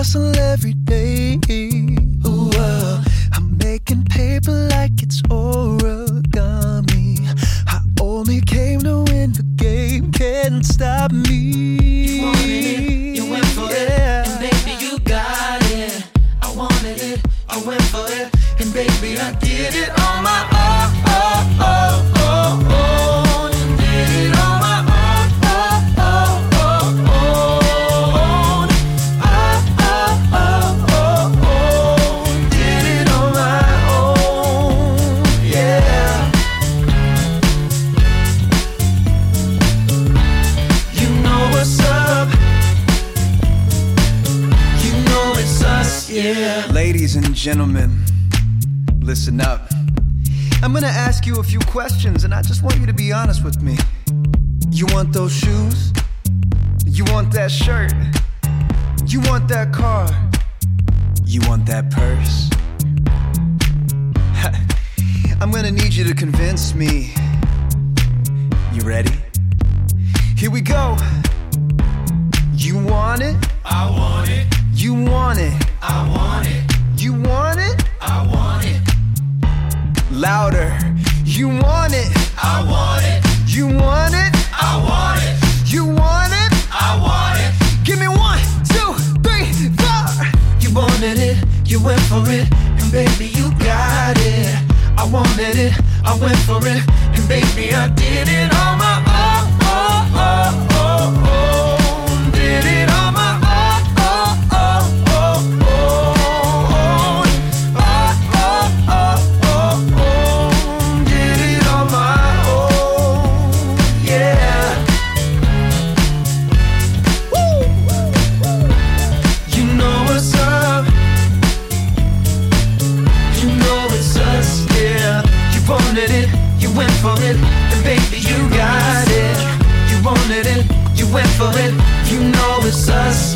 hustle every day. Ooh, uh, I'm making paper like it's origami. I only came to win the game, can't stop me. Yeah. Ladies and gentlemen, listen up. I'm gonna ask you a few questions, and I just want you to be honest with me. You want those shoes? You want that shirt? You want that car? You want that purse? I'm gonna need you to convince me. You ready? Here we go. Louder. You want it? I want it, You want it? I want it, You want it? I want it. Give me one, two, three, four. You wanted it, you went for it, and baby, you got it. I wanted it, I went for it, and baby, I did it on and baby, you got it. You wanted it, you went for it. You know it's us.